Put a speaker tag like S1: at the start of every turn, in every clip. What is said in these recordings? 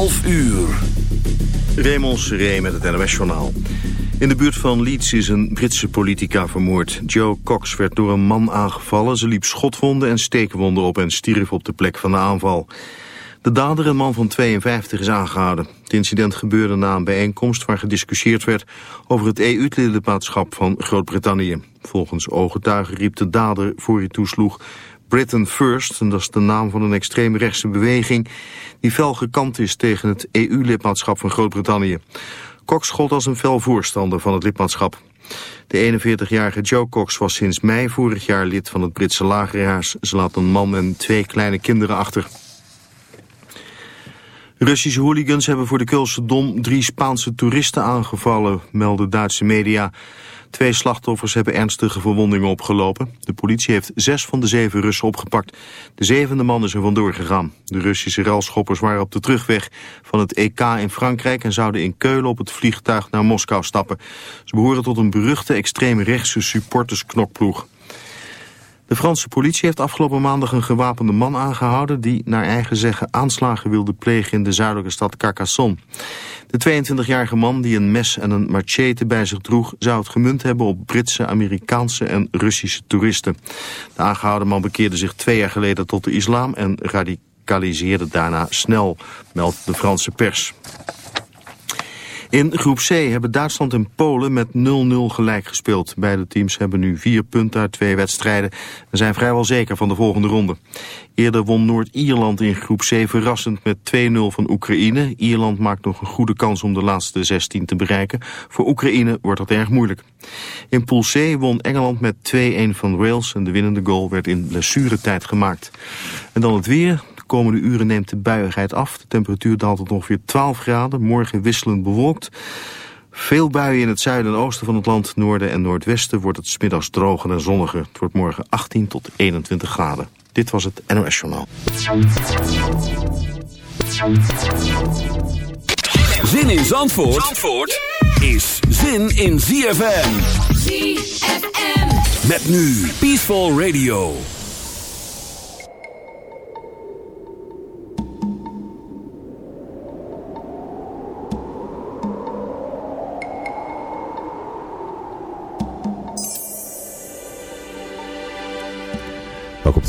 S1: 11 uur.
S2: Raymond Seré met het NOS-journaal. In de buurt van Leeds is een Britse politica vermoord. Joe Cox werd door een man aangevallen. Ze liep schotwonden en steekwonden op en stierf op de plek van de aanval. De dader, een man van 52, is aangehouden. Het incident gebeurde na een bijeenkomst waar gediscussieerd werd over het EU-lidmaatschap van Groot-Brittannië. Volgens ooggetuigen riep de dader voor hij toesloeg Britain First, en dat is de naam van een extreemrechtse beweging die fel gekant is tegen het EU-lidmaatschap van Groot-Brittannië. Cox gold als een fel voorstander van het lidmaatschap. De 41-jarige Joe Cox was sinds mei vorig jaar lid van het Britse lagerhuis. Ze laat een man en twee kleine kinderen achter. Russische hooligans hebben voor de Keulse Dom drie Spaanse toeristen aangevallen, melden Duitse media. Twee slachtoffers hebben ernstige verwondingen opgelopen. De politie heeft zes van de zeven Russen opgepakt. De zevende man is er vandoor gegaan. De Russische relschoppers waren op de terugweg van het EK in Frankrijk... en zouden in Keulen op het vliegtuig naar Moskou stappen. Ze behoren tot een beruchte extreemrechtse supportersknokploeg. De Franse politie heeft afgelopen maandag een gewapende man aangehouden... die naar eigen zeggen aanslagen wilde plegen in de zuidelijke stad Carcassonne. De 22-jarige man die een mes en een machete bij zich droeg... zou het gemunt hebben op Britse, Amerikaanse en Russische toeristen. De aangehouden man bekeerde zich twee jaar geleden tot de islam... en radicaliseerde daarna snel, meldt de Franse pers. In groep C hebben Duitsland en Polen met 0-0 gelijk gespeeld. Beide teams hebben nu vier punten uit twee wedstrijden en zijn vrijwel zeker van de volgende ronde. Eerder won Noord-Ierland in groep C verrassend met 2-0 van Oekraïne. Ierland maakt nog een goede kans om de laatste 16 te bereiken. Voor Oekraïne wordt dat erg moeilijk. In pool C won Engeland met 2-1 van Wales en de winnende goal werd in blessuretijd gemaakt. En dan het weer komende uren neemt de buiigheid af. De temperatuur daalt tot ongeveer 12 graden. Morgen wisselend bewolkt. Veel buien in het zuiden en oosten van het land. Noorden en noordwesten wordt het smiddags droger en zonniger. Het wordt morgen 18 tot 21 graden. Dit was het NOS Journaal.
S1: Zin in Zandvoort, Zandvoort is zin in ZFM. ZFM. Met nu Peaceful Radio.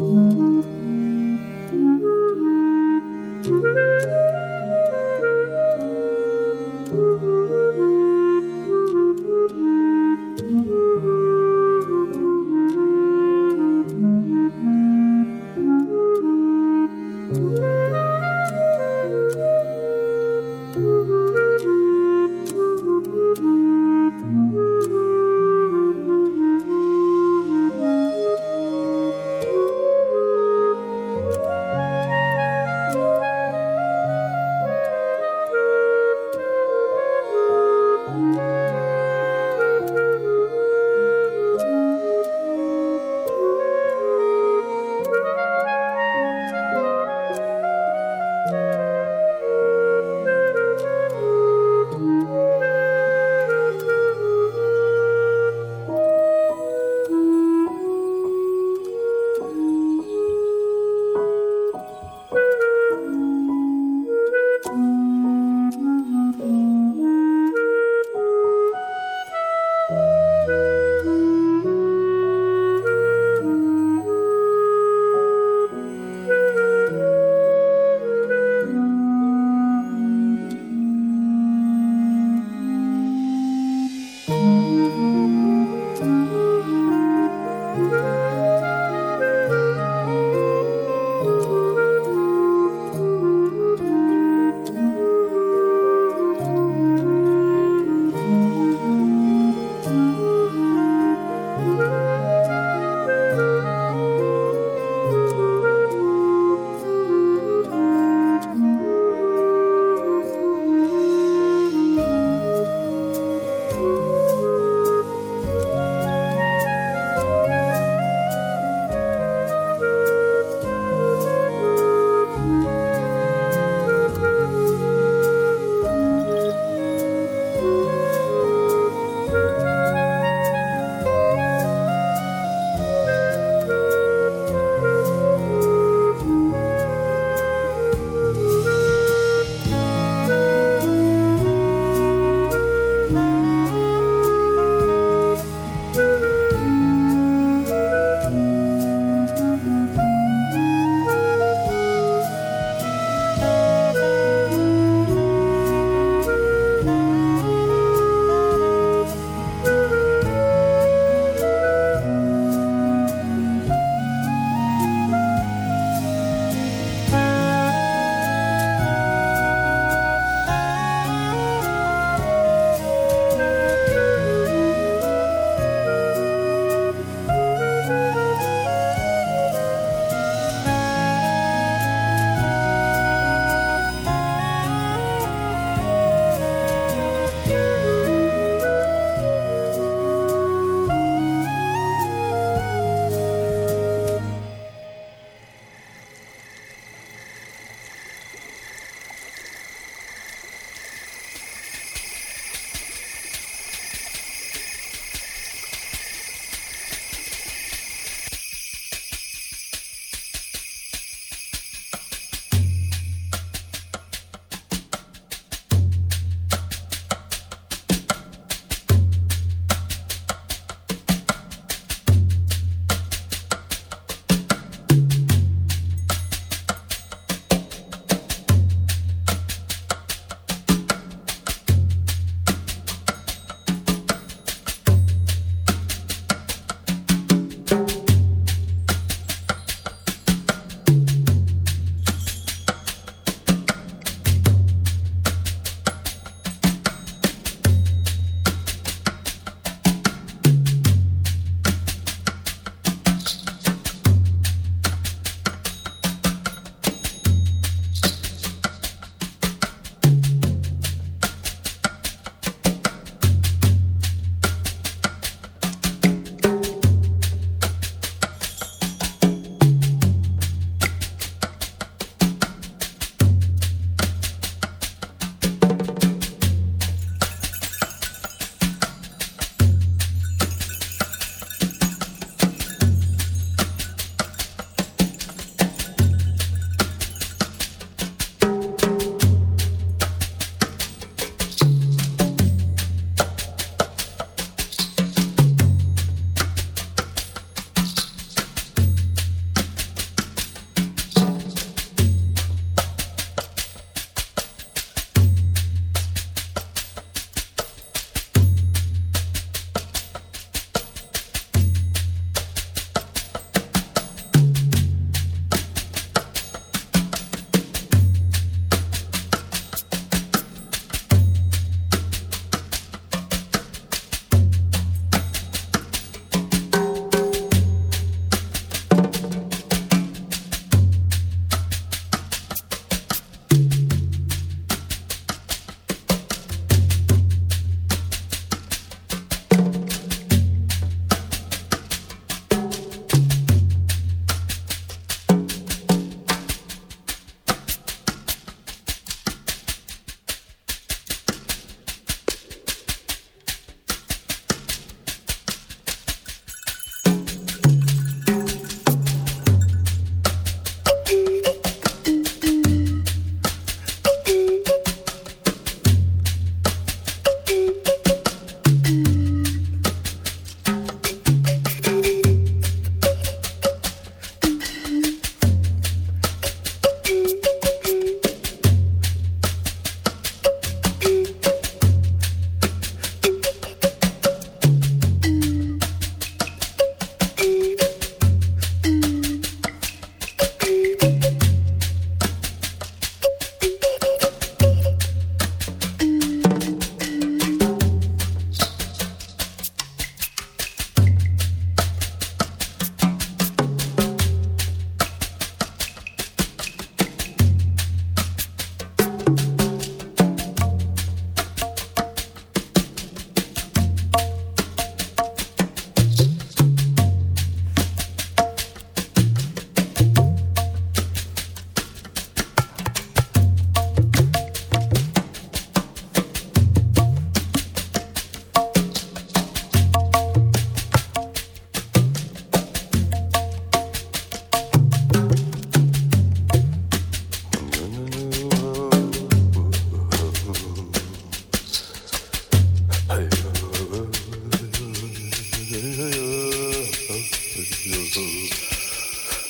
S3: Música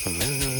S1: Familiar.